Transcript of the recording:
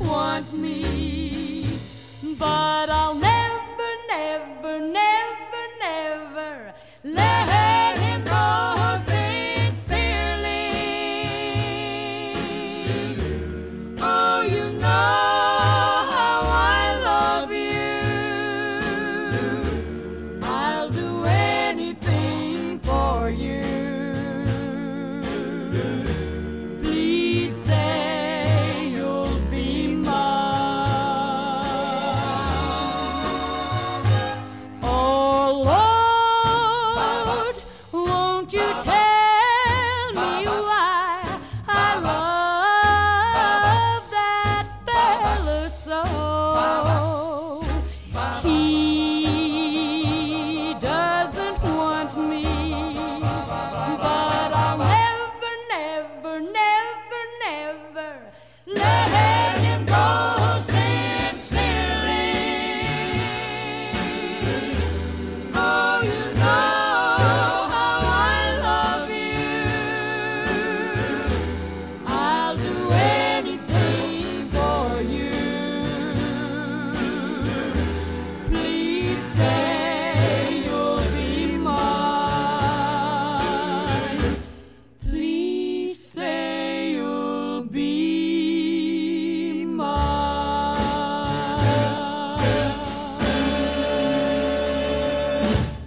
want me. But I'll never, never, never, never let you take? Bye.